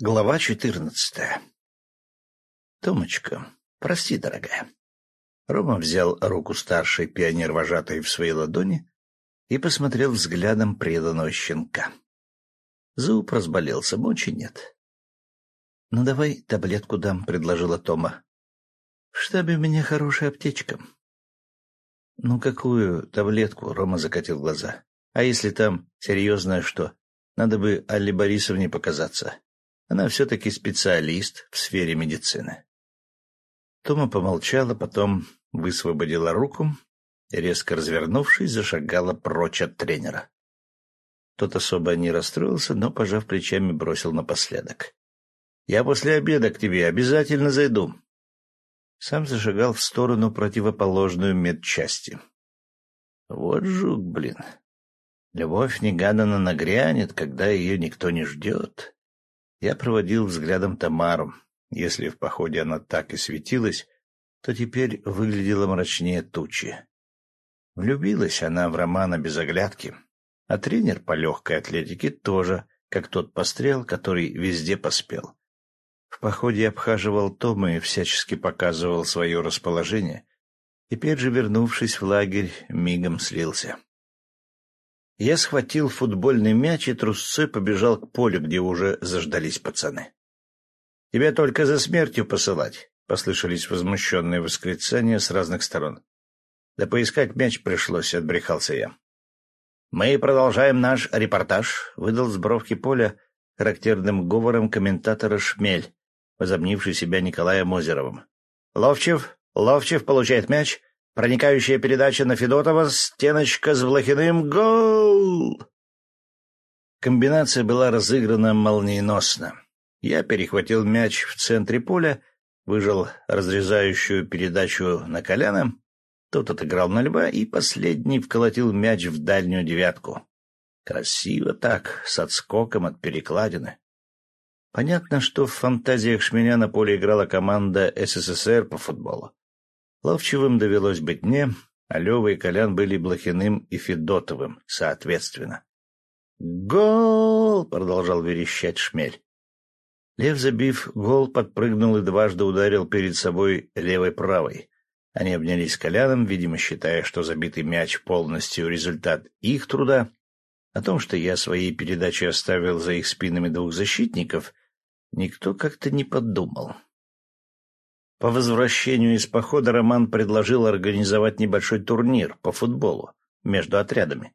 Глава четырнадцатая Томочка, прости, дорогая. Рома взял руку старшей пионер-вожатой в свои ладони и посмотрел взглядом преданного щенка. Зуб разболелся, мочи нет. — Ну, давай таблетку дам, — предложила Тома. — В штабе у меня хорошая аптечка. — Ну, какую таблетку? — Рома закатил глаза. — А если там серьезное что? Надо бы Алле Борисовне показаться. Она все-таки специалист в сфере медицины. Тома помолчала, потом высвободила руку и, резко развернувшись, зашагала прочь от тренера. Тот особо не расстроился, но, пожав плечами, бросил напоследок. — Я после обеда к тебе обязательно зайду. Сам зашагал в сторону противоположную медчасти. Вот жук, блин. Любовь негаданно нагрянет, когда ее никто не ждет. Я проводил взглядом Тамару. Если в походе она так и светилась, то теперь выглядела мрачнее тучи. Влюбилась она в Романа без оглядки, а тренер по легкой атлетике тоже, как тот пострел, который везде поспел. В походе обхаживал Тома и всячески показывал свое расположение. Теперь же, вернувшись в лагерь, мигом слился. Я схватил футбольный мяч и трусцой побежал к полю, где уже заждались пацаны. — Тебя только за смертью посылать, — послышались возмущенные восклицания с разных сторон. — Да поискать мяч пришлось, — отбрехался я. — Мы продолжаем наш репортаж, — выдал с бровки поля характерным говором комментатора Шмель, возомнивший себя Николаем Озеровым. — Ловчев, Ловчев получает мяч, Проникающая передача на Федотова, стеночка с Блохиным. Гол! Комбинация была разыграна молниеносно. Я перехватил мяч в центре поля, выжал разрезающую передачу на Коляна. Тот отыграл на льва, и последний вколотил мяч в дальнюю девятку. Красиво так, с отскоком от перекладины. Понятно, что в фантазиях Шменя на поле играла команда СССР по футболу. Ловчевым довелось быть мне, а Лева и Колян были Блохиным и Федотовым, соответственно. «Гол!» — продолжал верещать Шмель. Лев, забив гол, подпрыгнул и дважды ударил перед собой левой-правой. Они обнялись Коляном, видимо, считая, что забитый мяч полностью результат их труда. О том, что я своей передачей оставил за их спинами двух защитников, никто как-то не подумал. По возвращению из похода Роман предложил организовать небольшой турнир по футболу между отрядами.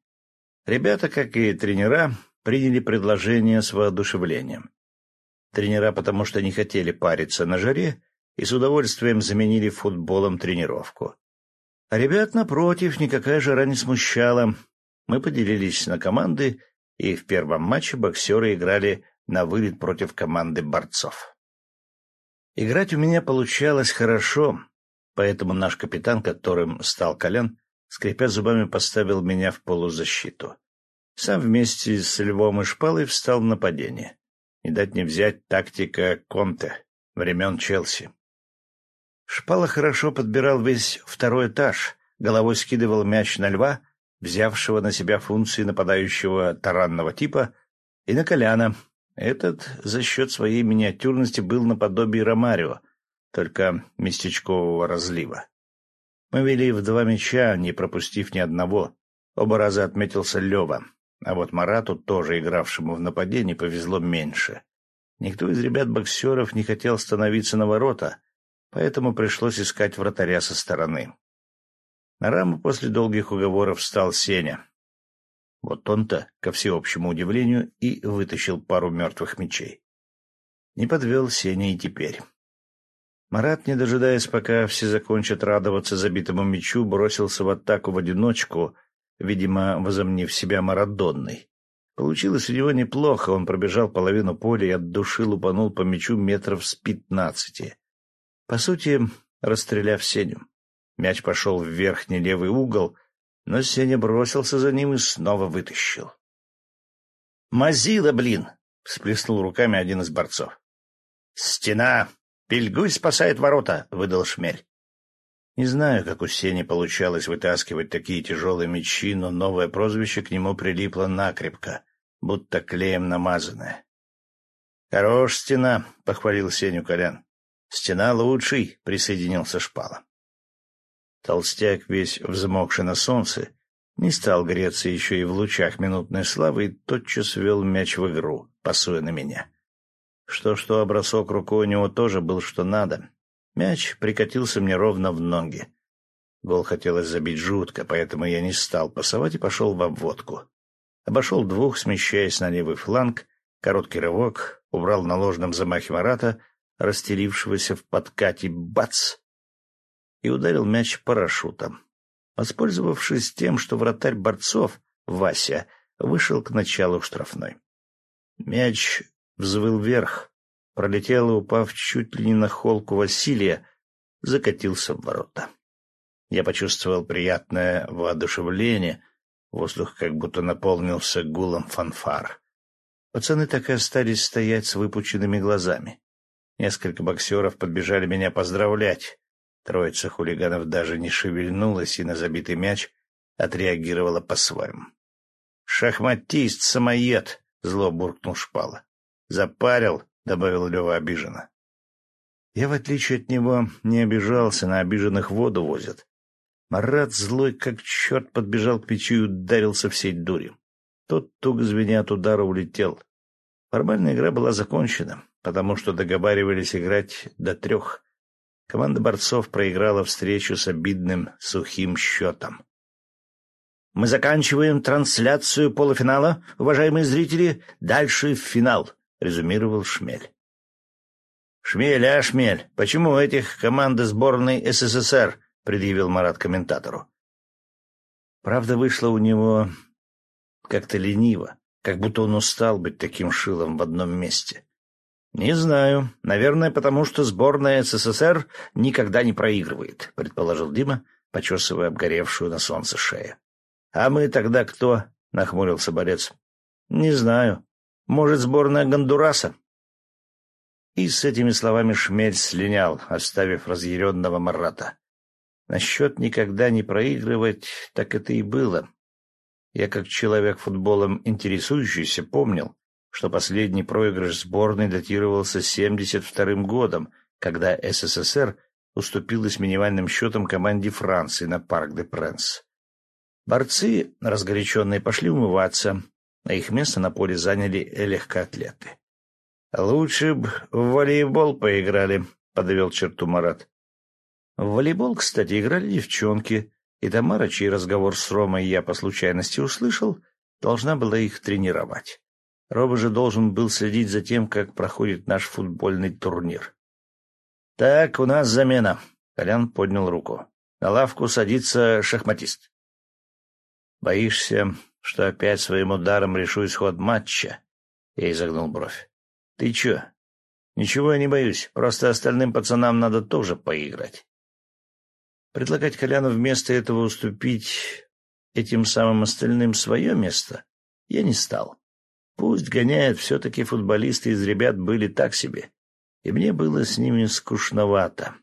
Ребята, как и тренера, приняли предложение с воодушевлением. Тренера потому что не хотели париться на жаре и с удовольствием заменили футболом тренировку. А ребят, напротив, никакая жара не смущала. Мы поделились на команды, и в первом матче боксеры играли на вылет против команды борцов. Играть у меня получалось хорошо, поэтому наш капитан, которым стал Колян, скрипя зубами, поставил меня в полузащиту. Сам вместе с Львом и Шпалой встал в нападение. Не дать не взять тактика Конте времен Челси. Шпала хорошо подбирал весь второй этаж, головой скидывал мяч на Льва, взявшего на себя функции нападающего таранного типа, и на Коляна, этот за счет своей миниатюрности был наподобие Ромарио, только местечкового разлива. Мы вели в два мяча, не пропустив ни одного. Оба раза отметился Лева, а вот Марату, тоже игравшему в нападении, повезло меньше. Никто из ребят-боксеров не хотел становиться на ворота, поэтому пришлось искать вратаря со стороны. На раму после долгих уговоров встал Сеня. Вот он-то, ко всеобщему удивлению, и вытащил пару мертвых мечей. Не подвел Сеня и теперь. Марат, не дожидаясь, пока все закончат радоваться забитому мечу, бросился в атаку в одиночку, видимо, возомнив себя Марадонной. Получилось у него неплохо, он пробежал половину поля и от души лупанул по мячу метров с пятнадцати. По сути, расстреляв Сеню. Мяч пошел в верхний левый угол, но Сеня бросился за ним и снова вытащил. «Мазила, блин!» — всплеснул руками один из борцов. «Стена! Пельгуй спасает ворота!» — выдал шмель. Не знаю, как у Сени получалось вытаскивать такие тяжелые мечи, но новое прозвище к нему прилипло накрепко, будто клеем намазанное. Хорош стена, — похвалил Сеню Колян. Стена лучший, — присоединился Шпала. Толстяк, весь взмокший на солнце, не стал греться еще и в лучах минутной славы и тотчас вел мяч в игру, пасуя на меня. Что-что, а бросок рукой у него тоже был что надо. Мяч прикатился мне ровно в ноги. Гол хотелось забить жутко, поэтому я не стал пасовать и пошел в обводку. Обошел двух, смещаясь на левый фланг, короткий рывок, убрал на ложном замахе Марата, расстелившегося в подкате, бац! И ударил мяч парашютом. Воспользовавшись тем, что вратарь борцов, Вася, вышел к началу штрафной. Мяч взвыл вверх, пролетел и, упав чуть ли не на холку Василия, закатился в ворота. Я почувствовал приятное воодушевление, воздух как будто наполнился гулом фанфар. Пацаны так и остались стоять с выпученными глазами. Несколько боксеров подбежали меня поздравлять. Троица хулиганов даже не шевельнулась и на забитый мяч отреагировала по-своему. «Шахматист, самоед!» — зло буркнул Шпала. «Запарил», — добавил Лева обиженно. Я, в отличие от него, не обижался, на обиженных воду возят. Марат, злой как черт, подбежал к печи и ударился всей дури. Тот, туго звеня от удара, улетел. Формальная игра была закончена, потому что договаривались играть до трех. Команда борцов проиграла встречу с обидным сухим счетом. «Мы заканчиваем трансляцию полуфинала, уважаемые зрители. Дальше в финал», — резюмировал Шмель. «Шмель, а, Шмель, почему у этих команды сборной СССР — предъявил Марат комментатору. Правда, вышло у него как-то лениво, как будто он устал быть таким шилом в одном месте. «Не знаю. Наверное, потому что сборная СССР никогда не проигрывает», — предположил Дима, почесывая обгоревшую на солнце шею. «А мы тогда кто?» — нахмурился борец. «Не знаю. Может, сборная Гондураса?» И с этими словами Шмель слинял, оставив разъяренного Марата. Насчет никогда не проигрывать, так это и было. Я, как человек футболом интересующийся, помнил, что последний проигрыш сборной датировался 72-м годом, когда СССР уступила с минимальным счетом команде Франции на Парк де Пренс. Борцы, разгоряченные, пошли умываться, а их место на поле заняли легкоатлеты. «Лучше б в волейбол поиграли», — подвел черту Марат. В волейбол, кстати, играли девчонки, и Тамара, чей разговор с Ромой я по случайности услышал, должна была их тренировать. Рома же должен был следить за тем, как проходит наш футбольный турнир. — Так, у нас замена. Колян поднял руку. На лавку садится шахматист. — Боишься, что опять своим ударом решу исход матча? Я изогнул бровь. — Ты чё? — Ничего я не боюсь, просто остальным пацанам надо тоже поиграть. Предлагать Коляну вместо этого уступить этим самым остальным свое место я не стал. Пусть гоняют, все-таки футболисты из ребят были так себе, и мне было с ними скучновато.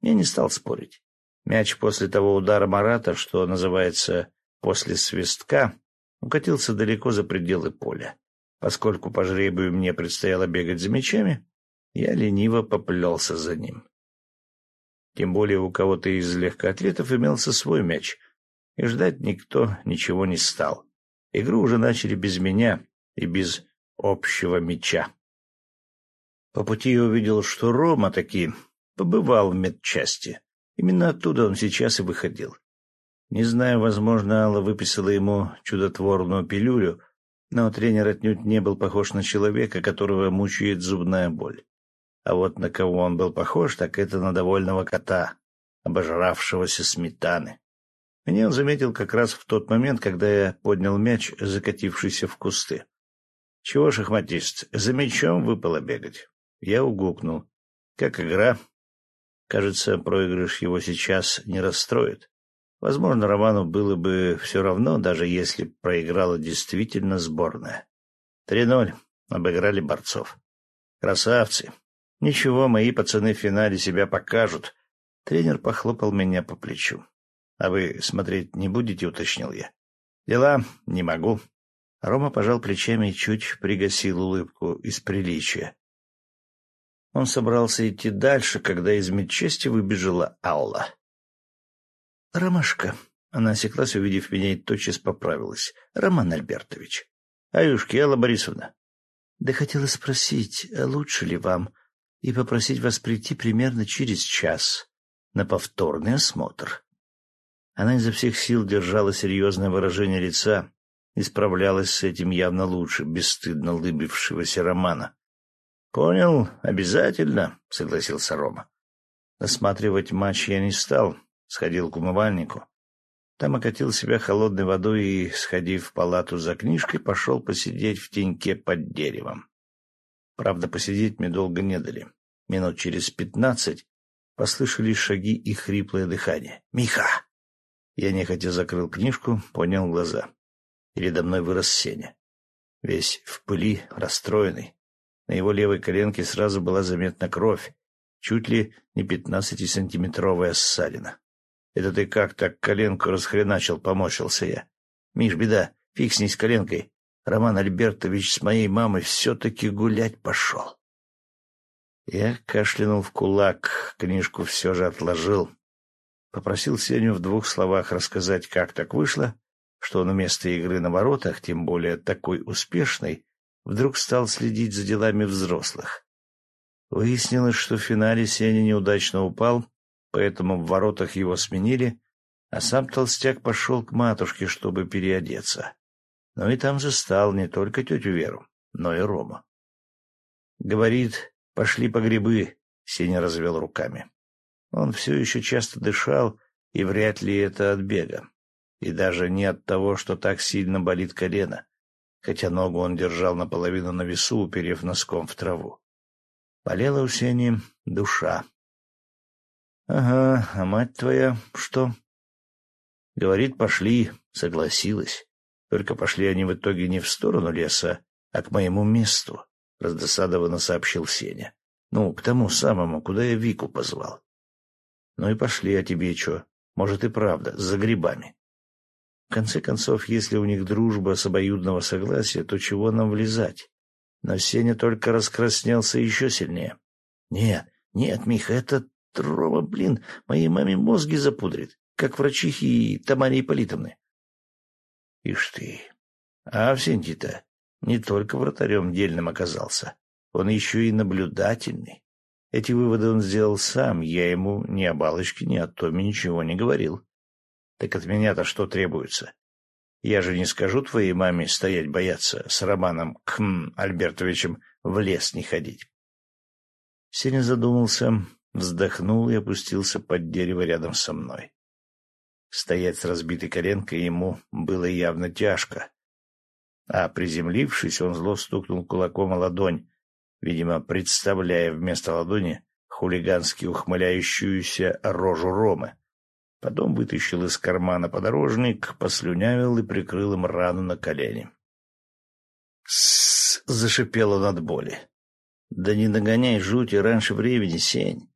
Я не стал спорить. Мяч после того удара Марата, что называется «после свистка», укатился далеко за пределы поля. Поскольку по жребию мне предстояло бегать за мячами, я лениво поплелся за ним. Тем более у кого-то из легкоатлетов имелся свой мяч, и ждать никто ничего не стал. Игру уже начали без меня и без общего мяча. По пути я увидел, что Рома таки побывал в медчасти. Именно оттуда он сейчас и выходил. Не знаю, возможно, Алла выписала ему чудотворную пилюлю, но тренер отнюдь не был похож на человека, которого мучает зубная боль. А вот на кого он был похож, так это на довольного кота, обожравшегося сметаны. Меня он заметил как раз в тот момент, когда я поднял мяч, закатившийся в кусты. — Чего, шахматист, за мячом выпало бегать? Я угукнул. — Как игра? Кажется, проигрыш его сейчас не расстроит. Возможно, Роману было бы все равно, даже если проиграла действительно сборная. Три ноль. Обыграли борцов. Красавцы. Ничего, мои пацаны в финале себя покажут. Тренер похлопал меня по плечу. — А вы смотреть не будете, — уточнил я. — Дела не могу. Рома пожал плечами и чуть пригасил улыбку из приличия, Он собрался идти дальше, когда из медчасти выбежала Алла. «Ромашка». Она осеклась, увидев меня, и тотчас поправилась. «Роман Альбертович». «Аюшки, Алла Борисовна». «Да хотела спросить, лучше ли вам, и попросить вас прийти примерно через час на повторный осмотр». Она изо всех сил держала серьезное выражение лица и справлялась с этим явно лучше бесстыдно лыбившегося Романа. — Понял, обязательно, — согласился Рома. Осматривать матч я не стал, сходил к умывальнику. Там окатил себя холодной водой и, сходив в палату за книжкой, пошел посидеть в теньке под деревом. Правда, посидеть мне долго не дали. Минут через пятнадцать послышались шаги и хриплое дыхание. «Миха!» Я нехотя закрыл книжку, поднял глаза. Передо мной вырос Сеня. Весь в пыли, расстроенный. На его левой коленке сразу была заметна кровь, чуть ли не пятнадцатисантиметровая ссадина. — Это ты как так коленку расхреначил, — поморщился я. — Миш, беда, фиг с коленкой. Роман Альбертович с моей мамой все-таки гулять пошел. Я кашлянул в кулак, книжку все же отложил. Попросил Сеню в двух словах рассказать, как так вышло, что он вместо игры на воротах, тем более такой успешной, вдруг стал следить за делами взрослых. Выяснилось, что в финале Сеня неудачно упал, поэтому в воротах его сменили, а сам толстяк пошел к матушке, чтобы переодеться. Но и там застал не только тетю Веру, но и Рома. Говорит, пошли по грибы, Сеня развел руками. Он все еще часто дышал, и вряд ли это от бега. И даже не от того, что так сильно болит колено, хотя ногу он держал наполовину на весу, уперев носком в траву. Болела у Сени душа. — Ага, а мать твоя что? — Говорит, пошли, согласилась. Только пошли они в итоге не в сторону леса, а к моему месту, — раздосадованно сообщил Сеня. — Ну, к тому самому, куда я Вику позвал. — Ну и пошли, а тебе что? Может и правда, за грибами. В конце концов, если у них дружба с обоюдного согласия, то чего нам влезать? Но Сеня только раскраснелся еще сильнее. — Нет, нет, Миха, это Рома, блин, моей маме мозги запудрит, как врачихи Тамаре Ипполитовны. Ишь ты, а Авсентий-то не только вратарем дельным оказался, он еще и наблюдательный. Эти выводы он сделал сам, я ему ни о балочке, ни о Томе ничего не говорил. Так от меня-то что требуется? Я же не скажу твоей маме стоять бояться, с Романом Кхм Альбертовичем в лес не ходить. Сеня задумался, вздохнул и опустился под дерево рядом со мной. Стоять с разбитой коленкой ему было явно тяжко. А приземлившись, он зло стукнул кулаком о ладонь, видимо, представляя вместо ладони хулигански ухмыляющуюся рожу Ромы. Потом вытащил из кармана подорожник, послюнявил и прикрыл им рану на колени. «С-с-с!» — зашипел он от боли. «Да не догоняй жути раньше времени, Сень.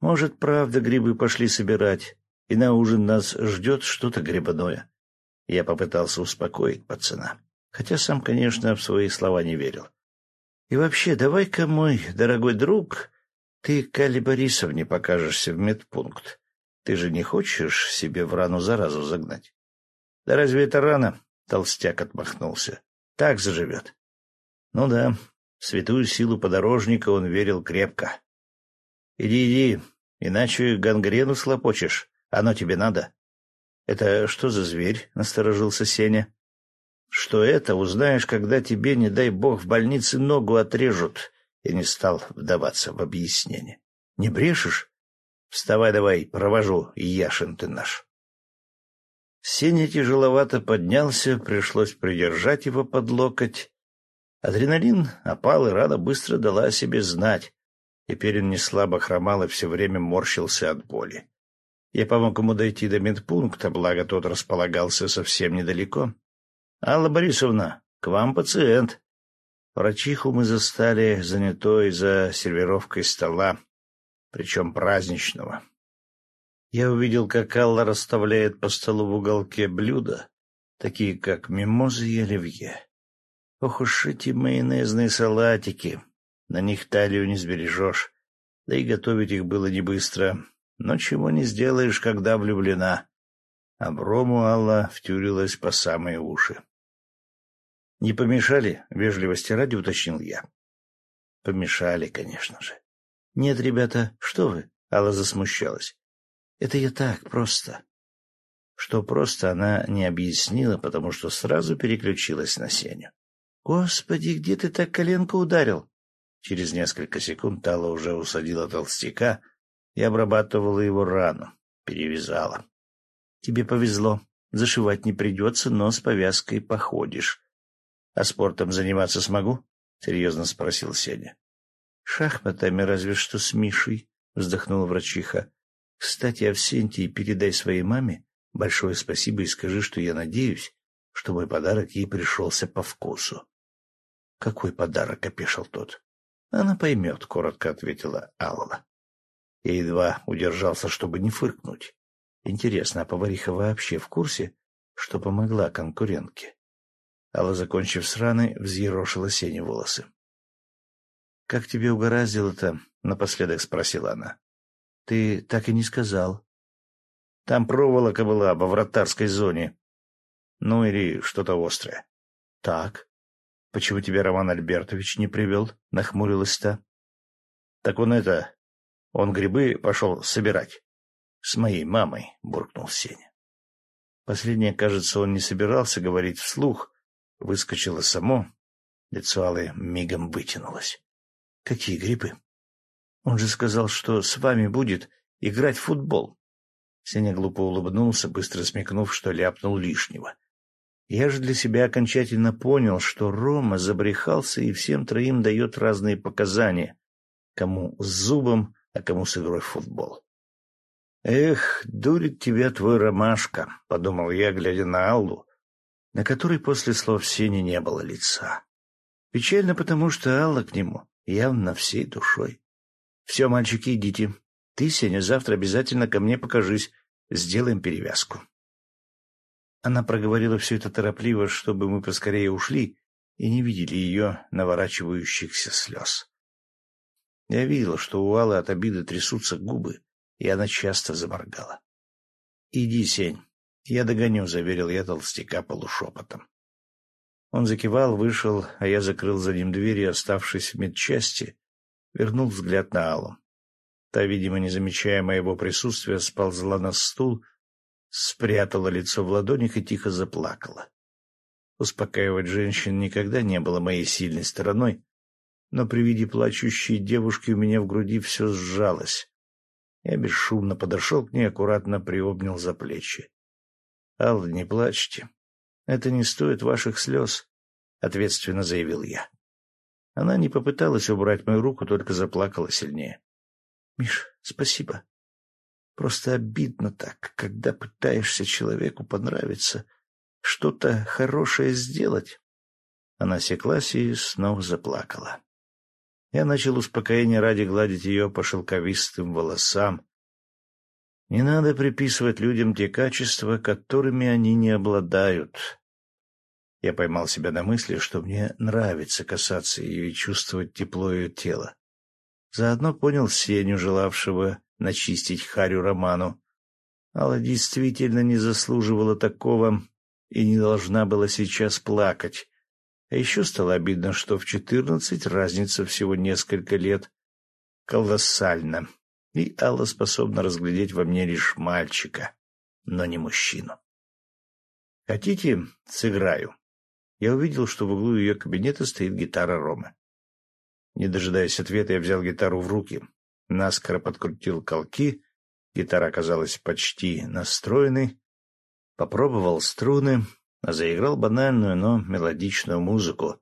Может, правда, грибы пошли собирать, и на ужин нас ждет что-то грибное». Я попытался успокоить пацана, хотя сам, конечно, в свои слова не верил. И вообще, давай-ка, мой дорогой друг, ты к Али Борисовне покажешься в медпункт. Ты же не хочешь себе в рану заразу загнать? — Да разве это рано? — толстяк отмахнулся. — Так заживет. Ну да, в святую силу подорожника он верил крепко. — Иди, иди, иначе гангрену слопочешь. Оно тебе надо. — Это что за зверь? — насторожился Сеня. Что это, узнаешь, когда тебе, не дай бог, в больнице ногу отрежут. Я не стал вдаваться в объяснение. Не брешешь? Вставай давай, провожу, Яшин ты наш. Сеня тяжеловато поднялся, пришлось придержать его под локоть. Адреналин опал, и рада быстро дала о себе знать. Теперь он не слабо хромал и все время морщился от боли. Я помог ему дойти до медпункта, благо тот располагался совсем недалеко. Алла Борисовна, к вам пациент. Врачиху мы застали занятой за сервировкой стола, причем праздничного. Я увидел, как Алла расставляет по столу в уголке блюда, такие как мимозы и оливье. Ох уж эти майонезные салатики, на них талию не сбережешь. Да и готовить их было не быстро. Но чего не сделаешь, когда влюблена. А Брому Алла втюрилась по самые уши. — Не помешали? — вежливости ради уточнил я. — Помешали, конечно же. — Нет, ребята, что вы? — Алла засмущалась. — Это я так, просто. Что просто она не объяснила, потому что сразу переключилась на Сеню. — Господи, где ты так коленку ударил? Через несколько секунд Алла уже усадила толстяка и обрабатывала его рану, перевязала. — Тебе повезло. Зашивать не придется, но с повязкой походишь. — А спортом заниматься смогу? — серьезно спросил Сеня. — Шахматами разве что с Мишей, — вздохнула врачиха. — Кстати, Авсентий, передай своей маме большое спасибо и скажи, что я надеюсь, что мой подарок ей пришелся по вкусу. — Какой подарок? — опешил тот. — Она поймет, — коротко ответила Алла. Я едва удержался, чтобы не фыркнуть. Интересно, а повариха вообще в курсе, что помогла конкурентке? Алла, закончив с раны, взъерошила Сене волосы. — Как тебе угораздило-то? — напоследок спросила она. — Ты так и не сказал. — Там проволока была во вратарской зоне. Ну, или что-то острое. — Так. Почему тебя Роман Альбертович не привел? — нахмурилась та. — Так он это... Он грибы пошел собирать. — С моей мамой, — буркнул Сеня. Последнее, кажется, он не собирался говорить вслух, выскочило само. Лицо Аллы мигом вытянулось. — Какие грибы? Он же сказал, что с вами будет играть в футбол. Сеня глупо улыбнулся, быстро смекнув, что ляпнул лишнего. Я же для себя окончательно понял, что Рома забрехался и всем троим дает разные показания. Кому с зубом, а кому с игрой в футбол. «Эх, дурит тебя твой ромашка», — подумал я, глядя на Аллу, на которой после слов Сени не было лица. Печально, потому что Алла к нему явно всей душой. — Все, мальчики, идите. Ты, Сеня, завтра обязательно ко мне покажись. Сделаем перевязку. Она проговорила все это торопливо, чтобы мы поскорее ушли и не видели ее наворачивающихся слез. Я видел, что у Аллы от обиды трясутся губы, и она часто заморгала. — Иди, Сень, «Я догоню», — заверил я толстяка полушепотом. Он закивал, вышел, а я закрыл за ним дверь и, оставшись в медчасти, вернул взгляд на Аллу. Та, видимо, не замечая моего присутствия, сползла на стул, спрятала лицо в ладонях и тихо заплакала. Успокаивать женщин никогда не было моей сильной стороной, но при виде плачущей девушки у меня в груди все сжалось. Я бесшумно подошел к ней, аккуратно приобнял за плечи. — Алла, не плачьте. Это не стоит ваших слез, — ответственно заявил я. Она не попыталась убрать мою руку, только заплакала сильнее. — Миш, спасибо. Просто обидно так, когда пытаешься человеку понравиться, что-то хорошее сделать. Она секлась и снова заплакала. Я начал успокоение ради гладить ее по шелковистым волосам, не надо приписывать людям те качества, которыми они не обладают. Я поймал себя на мысли, что мне нравится касаться ее и чувствовать тепло ее тела. Заодно понял Сеню, желавшего начистить Харю Роману. Алла действительно не заслуживала такого и не должна была сейчас плакать. А еще стало обидно, что в четырнадцать разница всего несколько лет колоссальна и Алла способна разглядеть во мне лишь мальчика, но не мужчину. «Хотите, сыграю?» Я увидел, что в углу ее кабинета стоит гитара Ромы. Не дожидаясь ответа, я взял гитару в руки, наскоро подкрутил колки, гитара оказалась почти настроенной, попробовал струны, заиграл банальную, но мелодичную музыку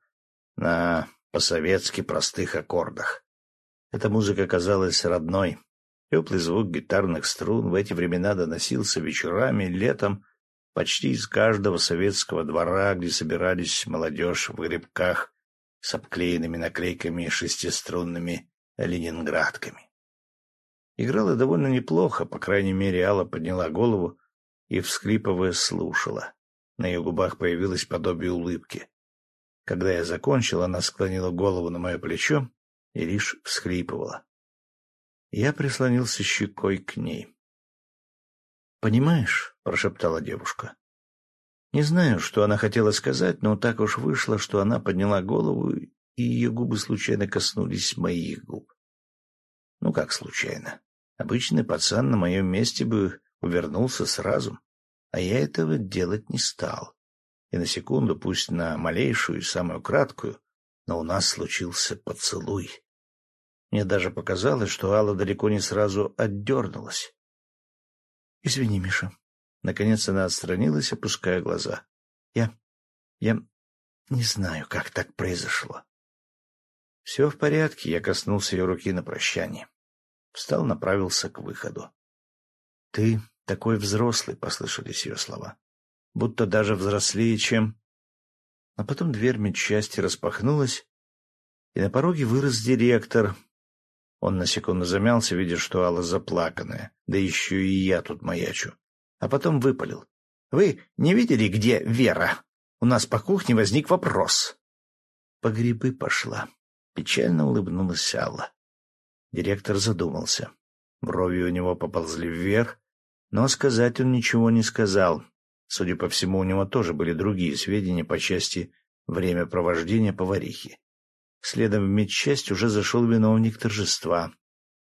на по-советски простых аккордах. Эта музыка казалась родной, Теплый звук гитарных струн в эти времена доносился вечерами, летом, почти из каждого советского двора, где собирались молодежь в грибках с обклеенными наклейками шестиструнными ленинградками. Играла довольно неплохо, по крайней мере, Алла подняла голову и, всхлипывая, слушала. На ее губах появилось подобие улыбки. Когда я закончил, она склонила голову на мое плечо и лишь всхлипывала. Я прислонился щекой к ней. «Понимаешь», — прошептала девушка. Не знаю, что она хотела сказать, но так уж вышло, что она подняла голову, и ее губы случайно коснулись моих губ. Ну, как случайно? Обычный пацан на моем месте бы увернулся сразу, а я этого делать не стал. И на секунду, пусть на малейшую и самую краткую, но у нас случился поцелуй. Мне даже показалось, что Алла далеко не сразу отдернулась. — Извини, Миша. Наконец она отстранилась, опуская глаза. — Я... я не знаю, как так произошло. — Все в порядке, я коснулся ее руки на прощание. Встал, направился к выходу. — Ты такой взрослый, — послышались ее слова. — Будто даже взрослее, чем... А потом дверь медчасти распахнулась, и на пороге вырос директор. Он на секунду замялся, видя, что Алла заплаканная, да еще и я тут маячу. А потом выпалил. — Вы не видели, где Вера? У нас по кухне возник вопрос. По грибы пошла. Печально улыбнулась Алла. Директор задумался. Брови у него поползли вверх, но сказать он ничего не сказал. Судя по всему, у него тоже были другие сведения по части времяпровождения поварихи. Следом в медчасть уже зашел виновник торжества.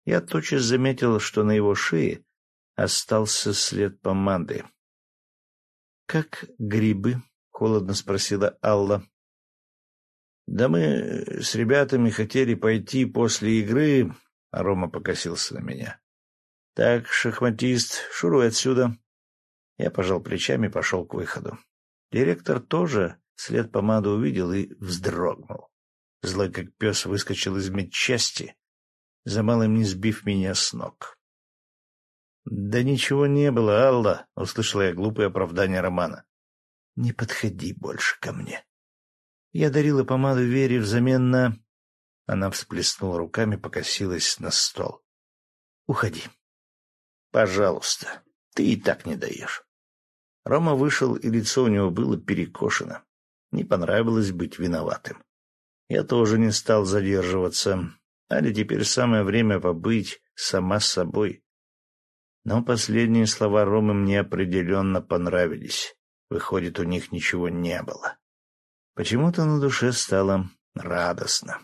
Я тотчас заметил, что на его шее остался след помады. — Как грибы? — холодно спросила Алла. — Да мы с ребятами хотели пойти после игры, — Рома покосился на меня. — Так, шахматист, шуруй отсюда. Я пожал плечами и пошел к выходу. Директор тоже след помады увидел и вздрогнул. Злой как пес выскочил из медчасти, за малым не сбив меня с ног. — Да ничего не было, Алла, — услышала я глупое оправдание Романа. — Не подходи больше ко мне. Я дарила помаду Вере взамен на... Она всплеснула руками, покосилась на стол. — Уходи. — Пожалуйста, ты и так не даешь. Рома вышел, и лицо у него было перекошено. Не понравилось быть виноватым. Я тоже не стал задерживаться. Али теперь самое время побыть сама с собой. Но последние слова Ромы мне определенно понравились. Выходит, у них ничего не было. Почему-то на душе стало радостно.